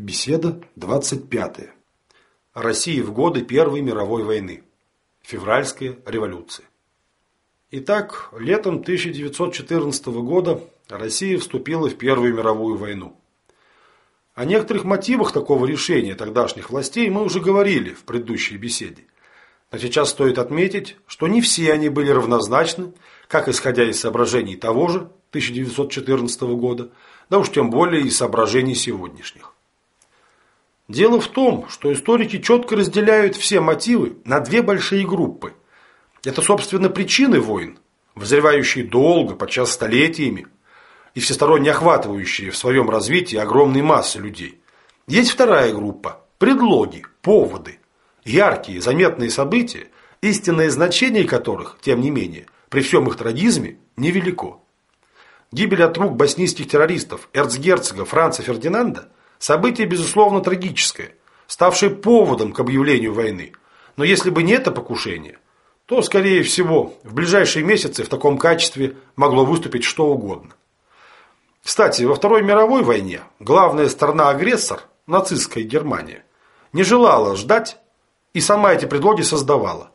Беседа 25. Россия в годы Первой мировой войны. Февральская революция. Итак, летом 1914 года Россия вступила в Первую мировую войну. О некоторых мотивах такого решения тогдашних властей мы уже говорили в предыдущей беседе. Но сейчас стоит отметить, что не все они были равнозначны, как исходя из соображений того же 1914 года, да уж тем более из соображений сегодняшних. Дело в том, что историки четко разделяют все мотивы на две большие группы. Это, собственно, причины войн, взрывающие долго, подчас столетиями, и всесторонне охватывающие в своем развитии огромные массы людей. Есть вторая группа – предлоги, поводы, яркие, заметные события, истинное значение которых, тем не менее, при всем их трагизме, невелико. Гибель от рук боснийских террористов эрцгерцога Франца Фердинанда – Событие, безусловно, трагическое, ставшее поводом к объявлению войны. Но если бы не это покушение, то, скорее всего, в ближайшие месяцы в таком качестве могло выступить что угодно. Кстати, во Второй мировой войне главная сторона-агрессор, нацистская Германия, не желала ждать и сама эти предлоги создавала.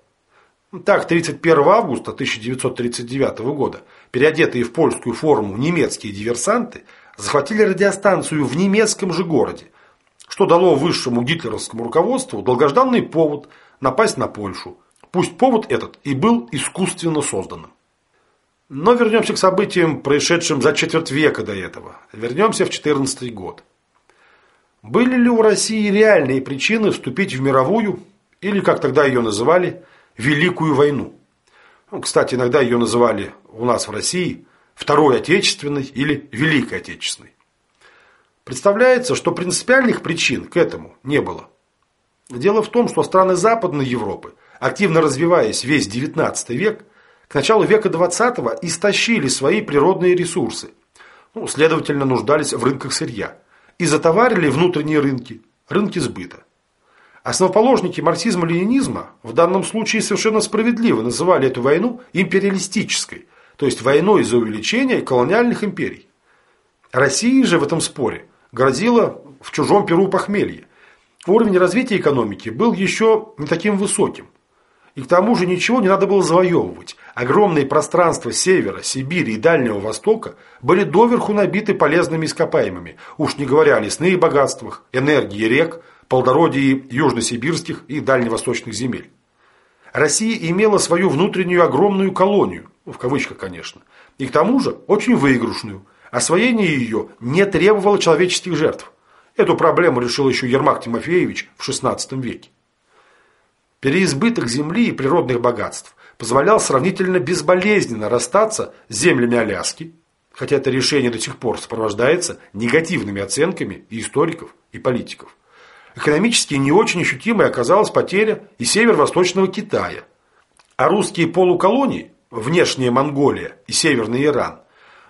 Так, 31 августа 1939 года переодетые в польскую форму немецкие диверсанты – захватили радиостанцию в немецком же городе, что дало высшему гитлеровскому руководству долгожданный повод напасть на Польшу. Пусть повод этот и был искусственно созданным. Но вернемся к событиям, происшедшим за четверть века до этого. Вернемся в 14 год. Были ли у России реальные причины вступить в мировую, или, как тогда ее называли, Великую войну? Ну, кстати, иногда ее называли у нас в России Второй Отечественной или Великой Отечественной. Представляется, что принципиальных причин к этому не было. Дело в том, что страны Западной Европы, активно развиваясь весь XIX век, к началу века XX истощили свои природные ресурсы, ну, следовательно, нуждались в рынках сырья, и затоварили внутренние рынки, рынки сбыта. Основоположники марксизма-ленинизма в данном случае совершенно справедливо называли эту войну империалистической – то есть войной за увеличение колониальных империй. России же в этом споре грозило в чужом перу похмелье. Уровень развития экономики был еще не таким высоким. И к тому же ничего не надо было завоевывать. Огромные пространства севера, Сибири и Дальнего Востока были доверху набиты полезными ископаемыми, уж не говоря о лесных богатствах, энергии рек, плодородии южносибирских и дальневосточных земель. Россия имела свою внутреннюю огромную колонию, ну, в кавычках, конечно, и к тому же очень выигрышную. Освоение ее не требовало человеческих жертв. Эту проблему решил еще Ермак Тимофеевич в XVI веке. Переизбыток земли и природных богатств позволял сравнительно безболезненно расстаться с землями Аляски, хотя это решение до сих пор сопровождается негативными оценками и историков, и политиков. Экономически не очень ощутимой оказалась потеря и северо-восточного Китая. А русские полуколонии, внешняя Монголия и северный Иран,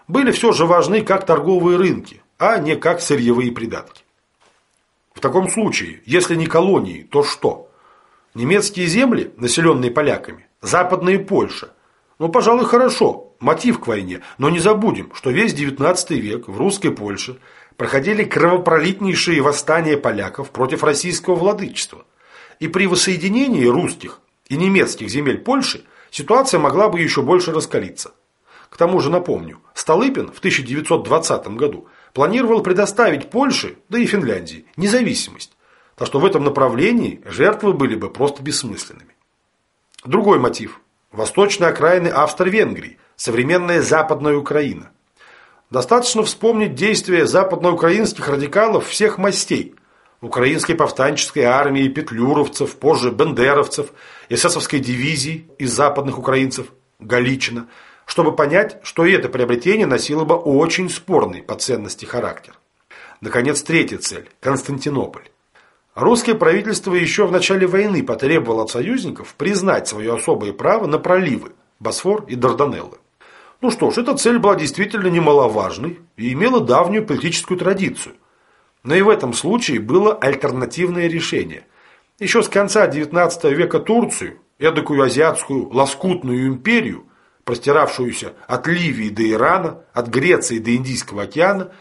были все же важны как торговые рынки, а не как сырьевые придатки. В таком случае, если не колонии, то что? Немецкие земли, населенные поляками, западная Польша. Ну, пожалуй, хорошо, мотив к войне, но не забудем, что весь XIX век в русской Польше проходили кровопролитнейшие восстания поляков против российского владычества. И при воссоединении русских и немецких земель Польши ситуация могла бы еще больше раскалиться. К тому же, напомню, Столыпин в 1920 году планировал предоставить Польше, да и Финляндии, независимость, так что в этом направлении жертвы были бы просто бессмысленными. Другой мотив – восточные окраины Австро-Венгрии, современная Западная Украина. Достаточно вспомнить действия западноукраинских радикалов всех мастей. Украинской повстанческой армии, петлюровцев, позже бендеровцев, эсэсовской дивизии из западных украинцев, Галичина, чтобы понять, что это приобретение носило бы очень спорный по ценности характер. Наконец, третья цель – Константинополь. Русское правительство еще в начале войны потребовало от союзников признать свое особое право на проливы – Босфор и Дарданеллы. Ну что ж, эта цель была действительно немаловажной и имела давнюю политическую традицию. Но и в этом случае было альтернативное решение. Еще с конца XIX века Турцию, эдакую азиатскую лоскутную империю, простиравшуюся от Ливии до Ирана, от Греции до Индийского океана,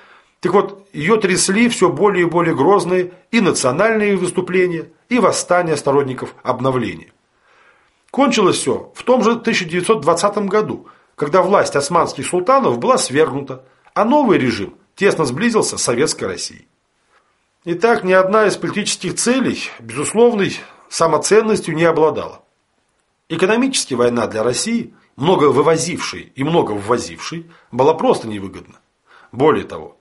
Так вот, ее трясли все более и более грозные и национальные выступления, и восстания сторонников обновления. Кончилось все в том же 1920 году, когда власть османских султанов была свергнута, а новый режим тесно сблизился с Советской Россией. Итак, ни одна из политических целей безусловной самоценностью не обладала. Экономически война для России, много вывозившей и много ввозившей, была просто невыгодна. Более того,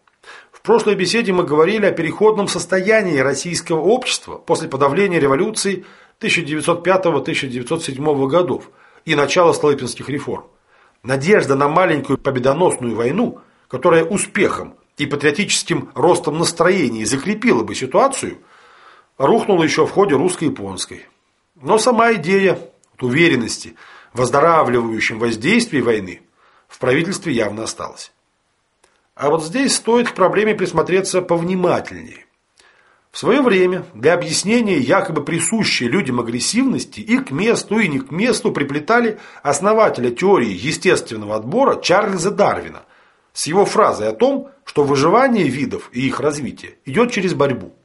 в прошлой беседе мы говорили о переходном состоянии российского общества после подавления революции 1905-1907 годов и начала Столыпинских реформ. Надежда на маленькую победоносную войну, которая успехом и патриотическим ростом настроений закрепила бы ситуацию, рухнула еще в ходе русско-японской. Но сама идея уверенности в выздоравливающем воздействии войны в правительстве явно осталась. А вот здесь стоит к проблеме присмотреться повнимательнее. В свое время для объяснения якобы присущей людям агрессивности и к месту, и не к месту приплетали основателя теории естественного отбора Чарльза Дарвина с его фразой о том, что выживание видов и их развитие идет через борьбу.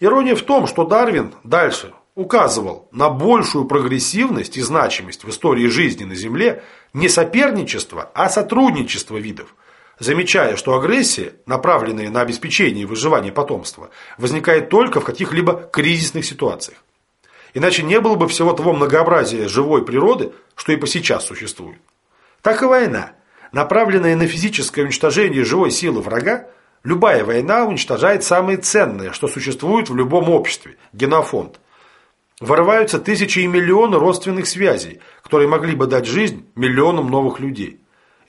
Ирония в том, что Дарвин дальше указывал на большую прогрессивность и значимость в истории жизни на Земле не соперничество, а сотрудничество видов, замечая, что агрессия, направленная на обеспечение и выживание потомства, возникает только в каких-либо кризисных ситуациях. Иначе не было бы всего того многообразия живой природы, что и по сейчас существует. Так и война, направленная на физическое уничтожение живой силы врага, любая война уничтожает самое ценное, что существует в любом обществе – генофонд – Вырываются тысячи и миллионы родственных связей, которые могли бы дать жизнь миллионам новых людей.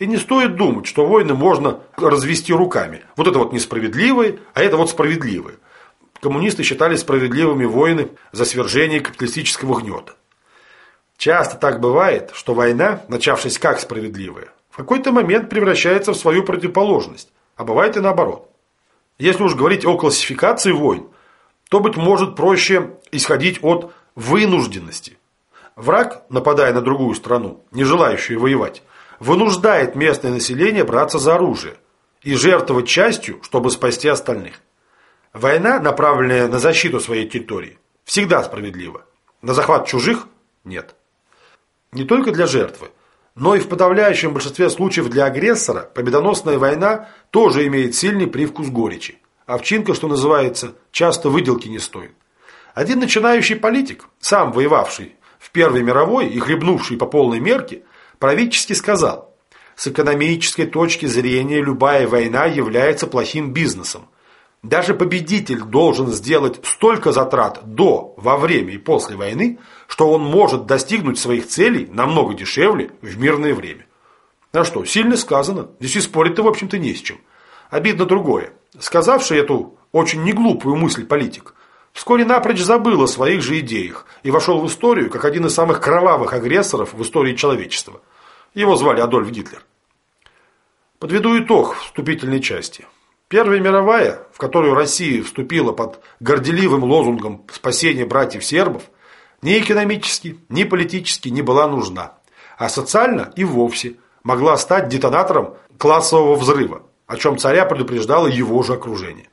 И не стоит думать, что войны можно развести руками. Вот это вот несправедливые, а это вот справедливые. Коммунисты считали справедливыми войны за свержение капиталистического гнета. Часто так бывает, что война, начавшись как справедливая, в какой-то момент превращается в свою противоположность, а бывает и наоборот. Если уж говорить о классификации войн, то, быть может, проще исходить от вынужденности. Враг, нападая на другую страну, не желающую воевать, вынуждает местное население браться за оружие и жертвовать частью, чтобы спасти остальных. Война, направленная на защиту своей территории, всегда справедлива. На захват чужих – нет. Не только для жертвы, но и в подавляющем большинстве случаев для агрессора победоносная война тоже имеет сильный привкус горечи. Овчинка, что называется, часто выделки не стоит. Один начинающий политик, сам воевавший в Первой мировой и хлебнувший по полной мерке, правительски сказал, с экономической точки зрения любая война является плохим бизнесом. Даже победитель должен сделать столько затрат до, во время и после войны, что он может достигнуть своих целей намного дешевле в мирное время. А что, сильно сказано, здесь и спорить-то в общем-то не с чем. Обидно другое. Сказавший эту очень неглупую мысль политик – Вскоре напрочь забыл о своих же идеях и вошел в историю как один из самых кровавых агрессоров в истории человечества. Его звали Адольф Гитлер. Подведу итог вступительной части. Первая мировая, в которую Россия вступила под горделивым лозунгом спасения братьев сербов, ни экономически, ни политически не была нужна, а социально и вовсе могла стать детонатором классового взрыва, о чем царя предупреждало его же окружение.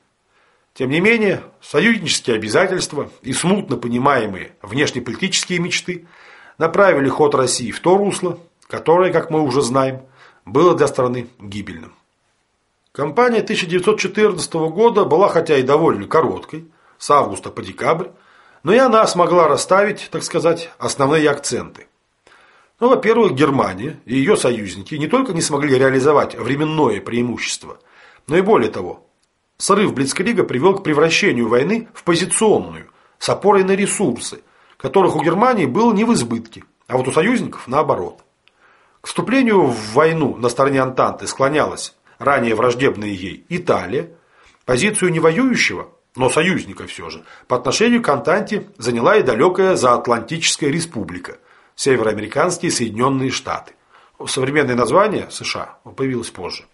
Тем не менее, союзнические обязательства и смутно понимаемые внешнеполитические мечты направили ход России в то русло, которое, как мы уже знаем, было для страны гибельным. Кампания 1914 года была хотя и довольно короткой, с августа по декабрь, но и она смогла расставить, так сказать, основные акценты. Ну, во-первых, Германия и ее союзники не только не смогли реализовать временное преимущество, но и более того, Срыв Блицкрига привел к превращению войны в позиционную, с опорой на ресурсы, которых у Германии было не в избытке, а вот у союзников наоборот. К вступлению в войну на стороне Антанты склонялась ранее враждебная ей Италия, позицию не воюющего, но союзника все же, по отношению к Антанте заняла и далекая Заатлантическая республика, североамериканские Соединенные Штаты. Современное название США появилось позже.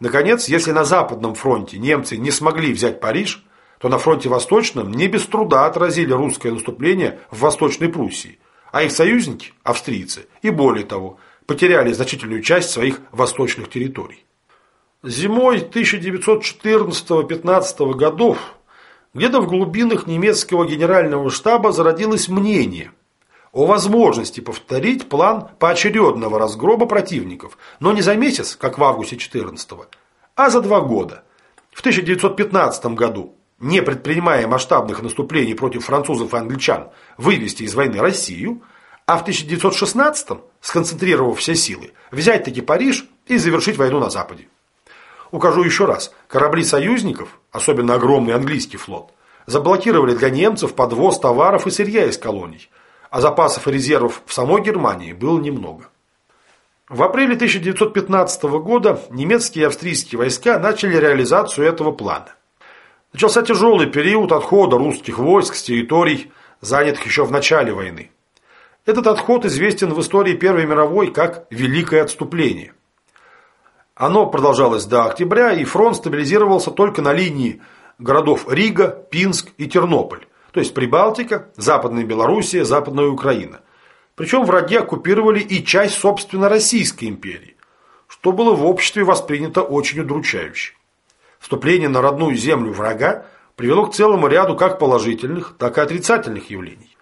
Наконец, если на Западном фронте немцы не смогли взять Париж, то на фронте Восточном не без труда отразили русское наступление в Восточной Пруссии, а их союзники, австрийцы, и более того, потеряли значительную часть своих восточных территорий. Зимой 1914-15 годов где-то в глубинах немецкого генерального штаба зародилось мнение о возможности повторить план поочередного разгрома противников, но не за месяц, как в августе 14 а за два года. В 1915 году, не предпринимая масштабных наступлений против французов и англичан, вывести из войны Россию, а в 1916 сконцентрировав все силы, взять таки Париж и завершить войну на Западе. Укажу еще раз, корабли союзников, особенно огромный английский флот, заблокировали для немцев подвоз товаров и сырья из колоний, а запасов и резервов в самой Германии было немного. В апреле 1915 года немецкие и австрийские войска начали реализацию этого плана. Начался тяжелый период отхода русских войск с территорий, занятых еще в начале войны. Этот отход известен в истории Первой мировой как «Великое отступление». Оно продолжалось до октября, и фронт стабилизировался только на линии городов Рига, Пинск и Тернополь, то есть Прибалтика, Западная Белоруссия, Западная Украина. Причем враги оккупировали и часть, собственно, Российской империи, что было в обществе воспринято очень удручающе. Вступление на родную землю врага привело к целому ряду как положительных, так и отрицательных явлений.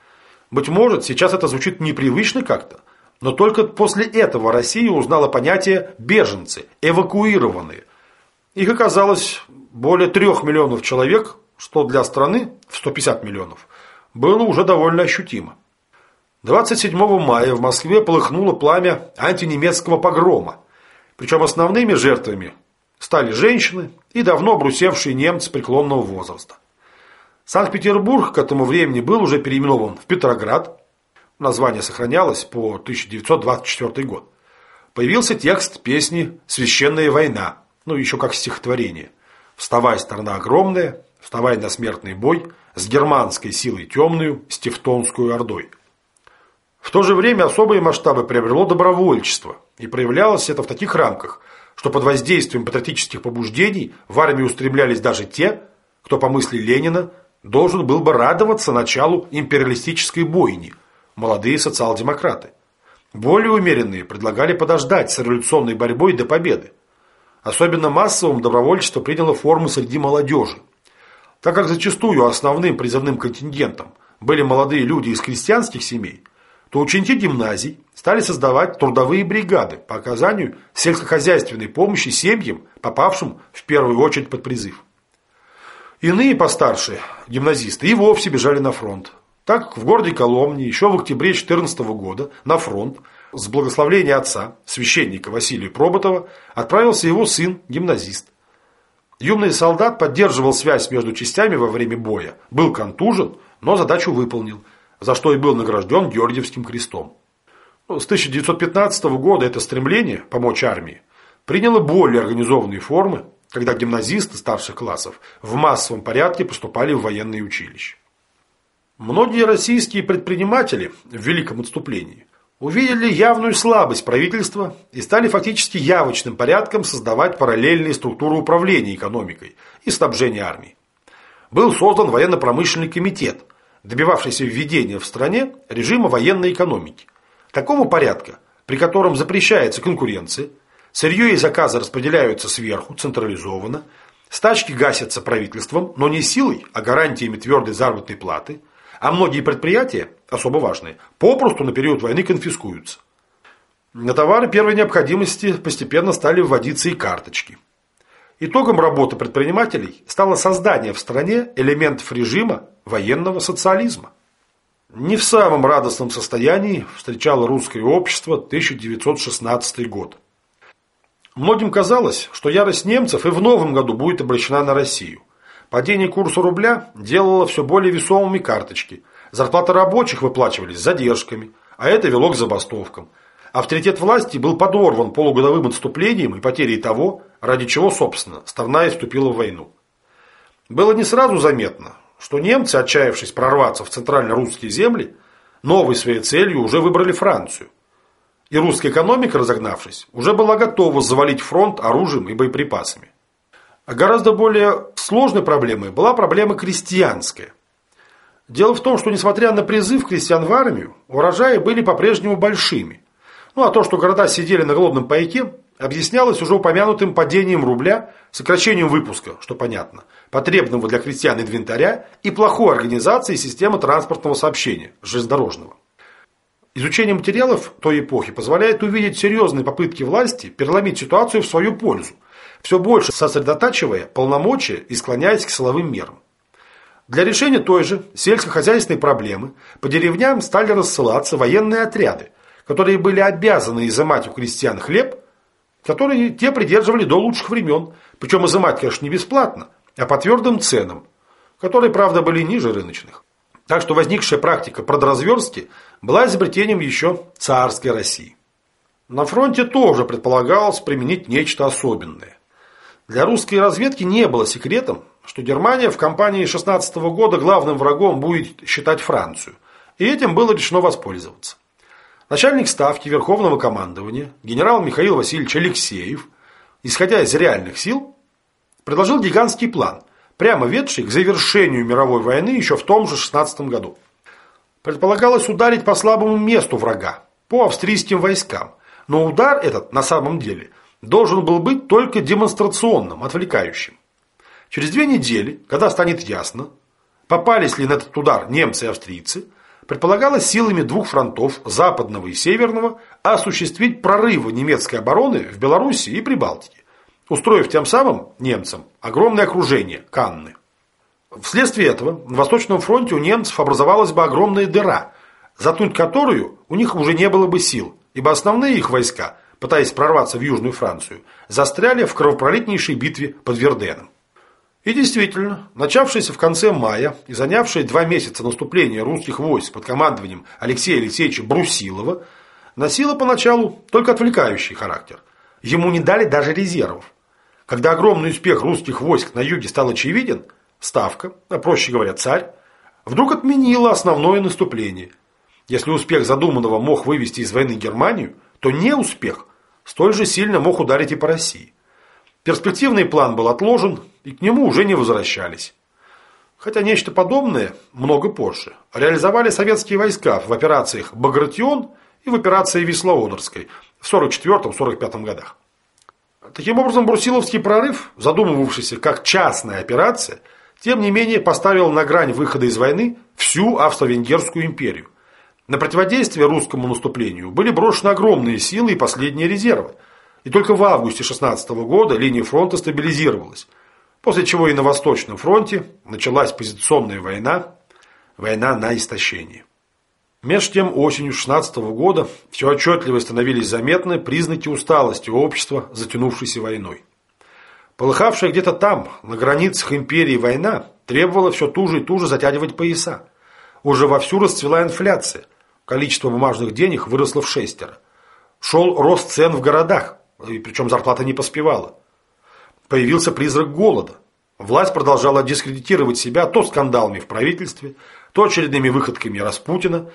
Быть может, сейчас это звучит непривычно как-то, но только после этого Россия узнала понятие «беженцы», «эвакуированные». Их оказалось более трех миллионов человек, что для страны в 150 миллионов было уже довольно ощутимо. 27 мая в Москве полыхнуло пламя антинемецкого погрома, причем основными жертвами стали женщины и давно обрусевшие немцы преклонного возраста. Санкт-Петербург к этому времени был уже переименован в Петроград, название сохранялось по 1924 год. Появился текст песни «Священная война», ну еще как стихотворение. «Вставай, страна огромная, вставай на смертный бой, с германской силой темную, с Тевтонскую ордой». В то же время особые масштабы приобрело добровольчество, и проявлялось это в таких рамках, что под воздействием патриотических побуждений в армию устремлялись даже те, кто, по мысли Ленина, должен был бы радоваться началу империалистической бойни, молодые социал-демократы. Более умеренные предлагали подождать с революционной борьбой до победы. Особенно массовым добровольчество приняло форму среди молодежи. Так как зачастую основным призывным контингентом были молодые люди из крестьянских семей, то ученики гимназий стали создавать трудовые бригады по оказанию сельскохозяйственной помощи семьям, попавшим в первую очередь под призыв. Иные постарше, гимназисты, и вовсе бежали на фронт. Так в городе Коломне еще в октябре 14 года на фронт с благословления отца, священника Василия Проботова, отправился его сын, гимназист. Юный солдат поддерживал связь между частями во время боя, был контужен, но задачу выполнил, за что и был награжден Георгиевским крестом. С 1915 года это стремление помочь армии приняло более организованные формы, когда гимназисты старших классов в массовом порядке поступали в военные училища. Многие российские предприниматели в Великом отступлении увидели явную слабость правительства и стали фактически явочным порядком создавать параллельные структуры управления экономикой и снабжения армии. Был создан военно-промышленный комитет, добивавшийся введения в стране режима военной экономики. Такого порядка, при котором запрещается конкуренция, Сырье и заказы распределяются сверху, централизованно. Стачки гасятся правительством, но не силой, а гарантиями твердой заработной платы. А многие предприятия, особо важные, попросту на период войны конфискуются. На товары первой необходимости постепенно стали вводиться и карточки. Итогом работы предпринимателей стало создание в стране элементов режима военного социализма. Не в самом радостном состоянии встречало русское общество 1916 год. Многим казалось, что ярость немцев и в новом году будет обращена на Россию. Падение курса рубля делало все более весомыми карточки. Зарплаты рабочих выплачивались задержками, а это вело к забастовкам. Авторитет власти был подорван полугодовым отступлением и потерей того, ради чего, собственно, страна и вступила в войну. Было не сразу заметно, что немцы, отчаявшись прорваться в центрально-русские земли, новой своей целью уже выбрали Францию. И русская экономика, разогнавшись, уже была готова завалить фронт оружием и боеприпасами. А гораздо более сложной проблемой была проблема крестьянская. Дело в том, что несмотря на призыв крестьян в армию, урожаи были по-прежнему большими. Ну а то, что города сидели на голодном пайке, объяснялось уже упомянутым падением рубля, сокращением выпуска, что понятно, потребного для крестьян инвентаря и плохой организацией системы транспортного сообщения, железнодорожного. Изучение материалов той эпохи позволяет увидеть серьезные попытки власти переломить ситуацию в свою пользу, все больше сосредотачивая полномочия и склоняясь к силовым мерам. Для решения той же сельскохозяйственной проблемы по деревням стали рассылаться военные отряды, которые были обязаны изымать у крестьян хлеб, который те придерживали до лучших времен, причем изымать, конечно, не бесплатно, а по твердым ценам, которые, правда, были ниже рыночных. Так что возникшая практика продразверстки была изобретением еще царской России. На фронте тоже предполагалось применить нечто особенное. Для русской разведки не было секретом, что Германия в кампании 16 года главным врагом будет считать Францию, и этим было решено воспользоваться. Начальник ставки Верховного командования, генерал Михаил Васильевич Алексеев, исходя из реальных сил, предложил гигантский план, прямо ведший к завершению мировой войны еще в том же 16 году. Предполагалось ударить по слабому месту врага, по австрийским войскам, но удар этот на самом деле должен был быть только демонстрационным, отвлекающим. Через две недели, когда станет ясно, попались ли на этот удар немцы и австрийцы, предполагалось силами двух фронтов, западного и северного, осуществить прорывы немецкой обороны в Белоруссии и Прибалтике, устроив тем самым немцам огромное окружение Канны. Вследствие этого на Восточном фронте у немцев образовалась бы огромная дыра, заткнуть которую у них уже не было бы сил, ибо основные их войска, пытаясь прорваться в Южную Францию, застряли в кровопролитнейшей битве под Верденом. И действительно, начавшееся в конце мая и занявшее два месяца наступление русских войск под командованием Алексея Алексеевича Брусилова носило поначалу только отвлекающий характер. Ему не дали даже резервов. Когда огромный успех русских войск на юге стал очевиден, Ставка, а проще говоря царь, вдруг отменила основное наступление. Если успех задуманного мог вывести из войны Германию, то неуспех столь же сильно мог ударить и по России. Перспективный план был отложен, и к нему уже не возвращались. Хотя нечто подобное, много позже, реализовали советские войска в операциях «Багратион» и в операции Вислоодерской в 1944-1945 годах. Таким образом, Брусиловский прорыв, задумывавшийся как частная операция, тем не менее поставил на грань выхода из войны всю Австро-Венгерскую империю. На противодействие русскому наступлению были брошены огромные силы и последние резервы – и только в августе 16 года линия фронта стабилизировалась, после чего и на Восточном фронте началась позиционная война, война на истощение. Меж тем осенью 16 года все отчетливо становились заметны признаки усталости общества, затянувшейся войной. Полыхавшая где-то там, на границах империи война, требовала все туже и туже затягивать пояса. Уже вовсю расцвела инфляция. Количество бумажных денег выросло в шестеро. Шел рост цен в городах причем зарплата не поспевала. Появился призрак голода. Власть продолжала дискредитировать себя то скандалами в правительстве, то очередными выходками Распутина,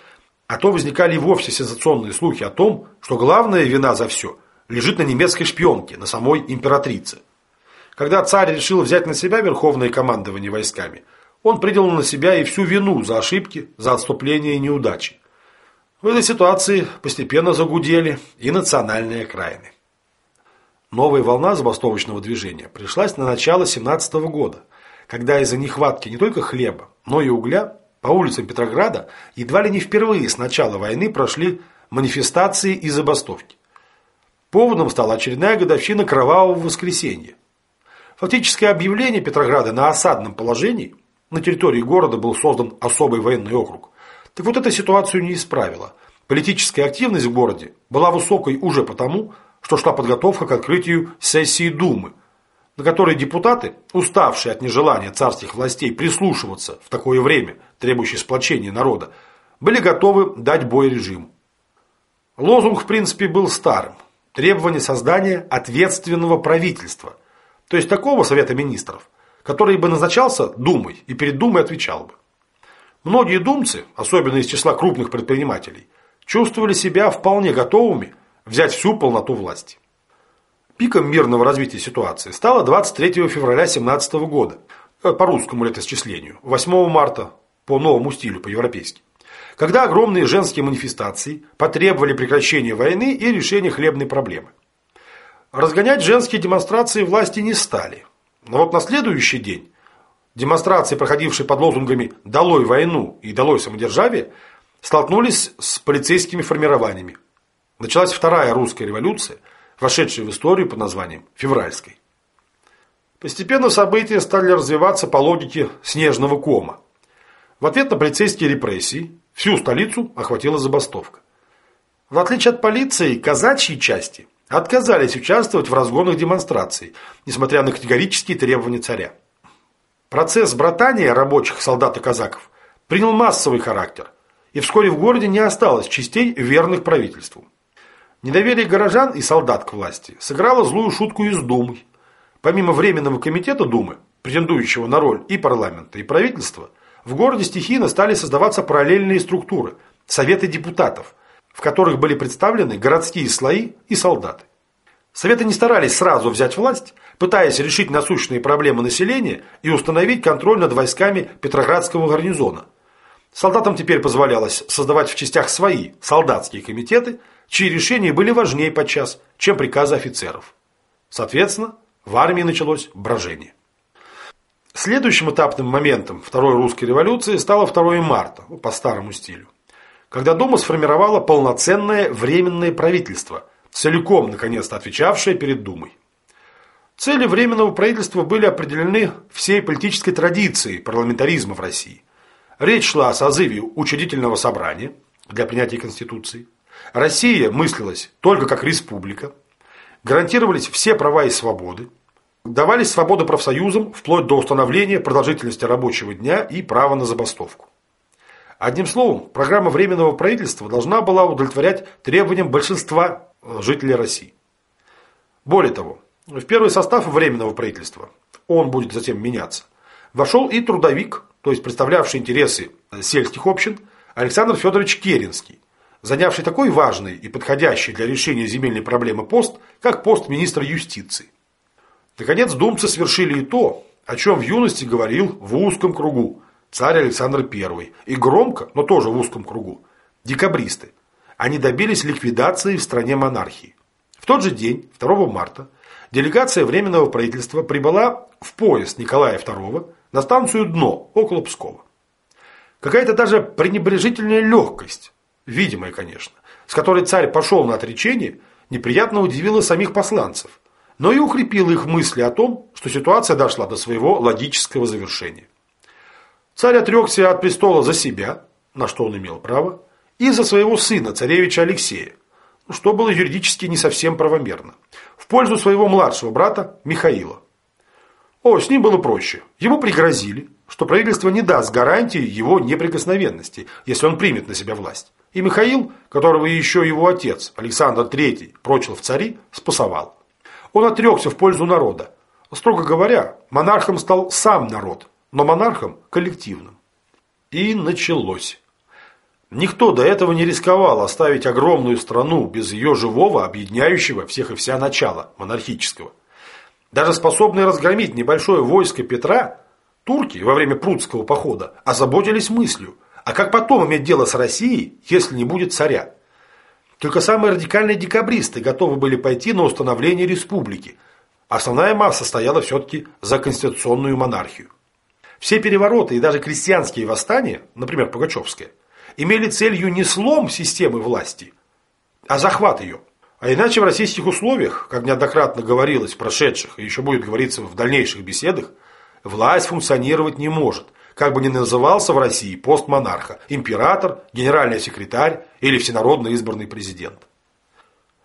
а то возникали и вовсе сенсационные слухи о том, что главная вина за все лежит на немецкой шпионке, на самой императрице. Когда царь решил взять на себя верховное командование войсками, он принял на себя и всю вину за ошибки, за отступление и неудачи. В этой ситуации постепенно загудели и национальные окраины. Новая волна забастовочного движения пришлась на начало 17 года, когда из-за нехватки не только хлеба, но и угля по улицам Петрограда едва ли не впервые с начала войны прошли манифестации и забастовки. Поводом стала очередная годовщина Кровавого воскресенья. Фактическое объявление Петрограда на осадном положении, на территории города был создан особый военный округ, так вот эта ситуацию не исправила. Политическая активность в городе была высокой уже потому, что шла подготовка к открытию сессии Думы, на которой депутаты, уставшие от нежелания царских властей прислушиваться в такое время, требующее сплочения народа, были готовы дать бой режиму. Лозунг, в принципе, был старым. Требование создания ответственного правительства, то есть такого Совета Министров, который бы назначался Думой и перед Думой отвечал бы. Многие думцы, особенно из числа крупных предпринимателей, чувствовали себя вполне готовыми взять всю полноту власти. Пиком мирного развития ситуации стало 23 февраля 17 года, э, по русскому летоисчислению, 8 марта по новому стилю, по-европейски, когда огромные женские манифестации потребовали прекращения войны и решения хлебной проблемы. Разгонять женские демонстрации власти не стали. Но вот на следующий день демонстрации, проходившие под лозунгами «Долой войну» и «Долой самодержавие», столкнулись с полицейскими формированиями. Началась вторая русская революция, вошедшая в историю под названием «Февральской». Постепенно события стали развиваться по логике снежного кома. В ответ на полицейские репрессии всю столицу охватила забастовка. В отличие от полиции, казачьи части отказались участвовать в разгонах демонстраций, несмотря на категорические требования царя. Процесс братания рабочих солдат и казаков принял массовый характер, и вскоре в городе не осталось частей, верных правительству. Недоверие горожан и солдат к власти сыграло злую шутку и с Думой. Помимо Временного комитета Думы, претендующего на роль и парламента, и правительства, в городе стихийно стали создаваться параллельные структуры – советы депутатов, в которых были представлены городские слои и солдаты. Советы не старались сразу взять власть, пытаясь решить насущные проблемы населения и установить контроль над войсками Петроградского гарнизона. Солдатам теперь позволялось создавать в частях свои солдатские комитеты, чьи решения были важнее подчас, чем приказы офицеров. Соответственно, в армии началось брожение. Следующим этапным моментом Второй русской революции стало 2 марта, по старому стилю, когда Дума сформировала полноценное временное правительство, целиком, наконец-то, отвечавшее перед Думой. Цели Временного правительства были определены всей политической традицией парламентаризма в России. Речь шла о созыве учредительного собрания для принятия Конституции. Россия мыслилась только как республика. Гарантировались все права и свободы. Давались свободы профсоюзам вплоть до установления продолжительности рабочего дня и права на забастовку. Одним словом, программа Временного правительства должна была удовлетворять требованиям большинства э, жителей России. Более того, в первый состав Временного правительства, он будет затем меняться, вошел и трудовик, то есть представлявший интересы сельских общин, Александр Федорович Керенский, занявший такой важный и подходящий для решения земельной проблемы пост, как пост министра юстиции. Наконец, думцы свершили и то, о чем в юности говорил в узком кругу царь Александр I, и громко, но тоже в узком кругу, декабристы. Они добились ликвидации в стране монархии. В тот же день, 2 марта, делегация Временного правительства прибыла в поезд Николая II на станцию Дно, около Пскова. Какая-то даже пренебрежительная легкость, видимая, конечно, с которой царь пошел на отречение, неприятно удивила самих посланцев – но и укрепил их мысли о том, что ситуация дошла до своего логического завершения. Царь отрекся от престола за себя, на что он имел право, и за своего сына, царевича Алексея, что было юридически не совсем правомерно, в пользу своего младшего брата Михаила. О, с ним было проще. Ему пригрозили, что правительство не даст гарантии его неприкосновенности, если он примет на себя власть. И Михаил, которого еще его отец, Александр III, прочил в цари, спасовал. Он отрекся в пользу народа. Строго говоря, монархом стал сам народ, но монархом коллективным. И началось. Никто до этого не рисковал оставить огромную страну без ее живого, объединяющего всех и вся начала, монархического. Даже способные разгромить небольшое войско Петра, турки во время Прудского похода озаботились мыслью, а как потом иметь дело с Россией, если не будет царя? Только самые радикальные декабристы готовы были пойти на установление республики. Основная масса стояла все-таки за конституционную монархию. Все перевороты и даже крестьянские восстания, например, Пугачевское, имели целью не слом системы власти, а захват ее. А иначе в российских условиях, как неоднократно говорилось в прошедших и еще будет говориться в дальнейших беседах, власть функционировать не может – как бы ни назывался в России пост монарха – император, генеральный секретарь или всенародно избранный президент.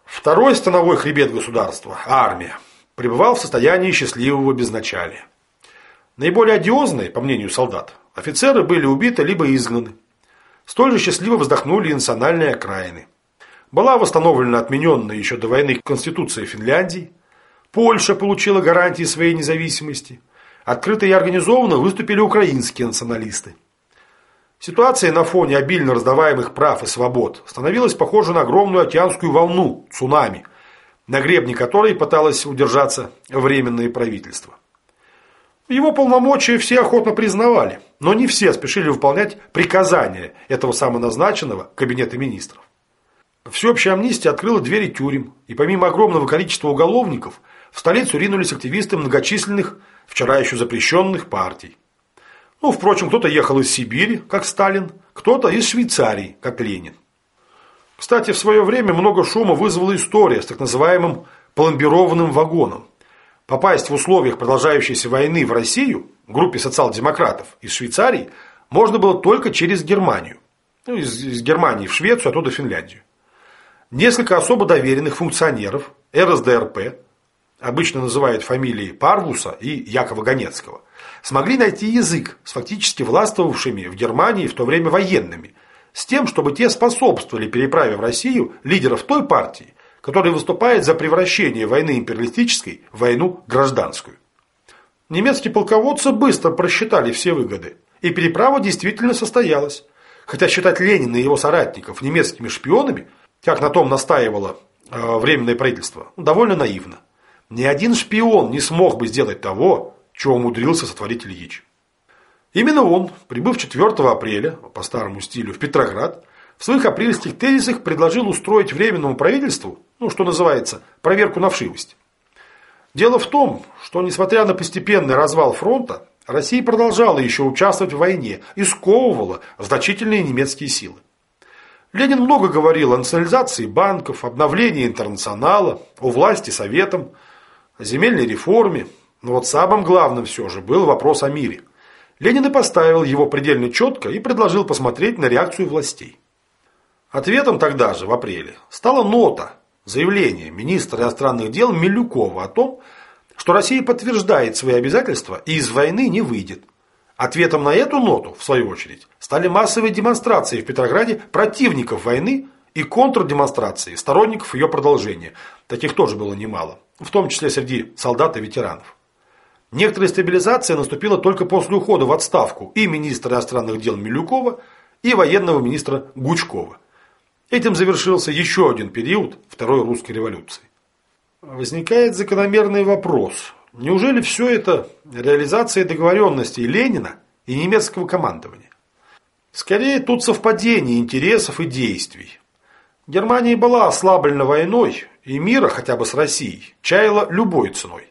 Второй становой хребет государства – армия – пребывал в состоянии счастливого безначалия. Наиболее одиозные, по мнению солдат, офицеры были убиты либо изгнаны. Столь же счастливо вздохнули и национальные окраины. Была восстановлена отмененная еще до войны Конституция Финляндии. Польша получила гарантии своей независимости – Открыто и организованно выступили украинские националисты. Ситуация на фоне обильно раздаваемых прав и свобод становилась похожа на огромную океанскую волну, цунами, на гребне которой пыталось удержаться временное правительство. Его полномочия все охотно признавали, но не все спешили выполнять приказания этого самоназначенного кабинета министров. Всеобщая амнистия открыла двери тюрем, и помимо огромного количества уголовников, в столицу ринулись активисты многочисленных, вчера еще запрещенных партий. Ну, впрочем, кто-то ехал из Сибири, как Сталин, кто-то из Швейцарии, как Ленин. Кстати, в свое время много шума вызвала история с так называемым пломбированным вагоном. Попасть в условиях продолжающейся войны в Россию, группе социал-демократов из Швейцарии, можно было только через Германию. Ну, из, из Германии в Швецию, оттуда в Финляндию. Несколько особо доверенных функционеров РСДРП, обычно называют фамилии Парвуса и Якова Ганецкого, смогли найти язык с фактически властвовавшими в Германии в то время военными, с тем, чтобы те способствовали переправе в Россию лидеров той партии, которая выступает за превращение войны империалистической в войну гражданскую. Немецкие полководцы быстро просчитали все выгоды, и переправа действительно состоялась. Хотя считать Ленина и его соратников немецкими шпионами, как на том настаивало э, Временное правительство, довольно наивно. Ни один шпион не смог бы сделать того, чего умудрился сотворить Ильич. Именно он, прибыв 4 апреля, по старому стилю, в Петроград, в своих апрельских тезисах предложил устроить Временному правительству, ну, что называется, проверку на вшивость. Дело в том, что, несмотря на постепенный развал фронта, Россия продолжала еще участвовать в войне и сковывала значительные немецкие силы. Ленин много говорил о национализации банков, обновлении интернационала, о власти советам, о земельной реформе, но вот самым главным все же был вопрос о мире. Ленин и поставил его предельно четко и предложил посмотреть на реакцию властей. Ответом тогда же, в апреле, стала нота, заявление министра иностранных дел Милюкова о том, что Россия подтверждает свои обязательства и из войны не выйдет. Ответом на эту ноту, в свою очередь, стали массовые демонстрации в Петрограде противников войны и контрдемонстрации сторонников ее продолжения. Таких тоже было немало, в том числе среди солдат и ветеранов. Некоторая стабилизация наступила только после ухода в отставку и министра иностранных дел Милюкова, и военного министра Гучкова. Этим завершился еще один период Второй русской революции. Возникает закономерный вопрос. Неужели все это реализация договоренностей Ленина и немецкого командования? Скорее, тут совпадение интересов и действий. Германия была ослаблена войной, и мира, хотя бы с Россией, чаяла любой ценой.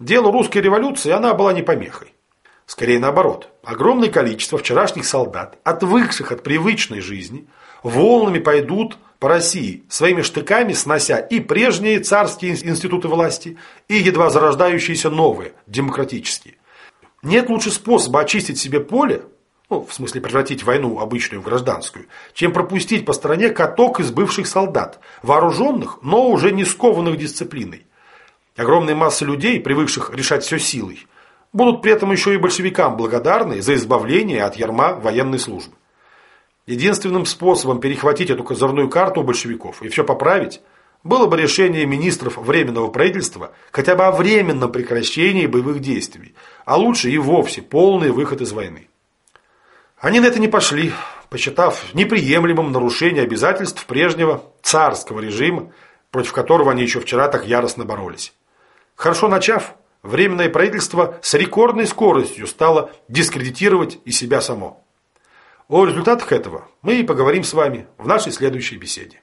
Делу русской революции она была не помехой. Скорее наоборот, огромное количество вчерашних солдат, отвыкших от привычной жизни, волнами пойдут по России, своими штыками снося и прежние царские институты власти, и едва зарождающиеся новые, демократические. Нет лучше способа очистить себе поле, ну, в смысле превратить войну обычную в гражданскую, чем пропустить по стране каток из бывших солдат, вооруженных, но уже не скованных дисциплиной. Огромная масса людей, привыкших решать все силой, будут при этом еще и большевикам благодарны за избавление от ярма военной службы. Единственным способом перехватить эту козырную карту у большевиков и все поправить было бы решение министров Временного правительства хотя бы о временном прекращении боевых действий, а лучше и вовсе полный выход из войны. Они на это не пошли, посчитав неприемлемым нарушение обязательств прежнего царского режима, против которого они еще вчера так яростно боролись. Хорошо начав, Временное правительство с рекордной скоростью стало дискредитировать и себя само. О результатах этого мы и поговорим с вами в нашей следующей беседе.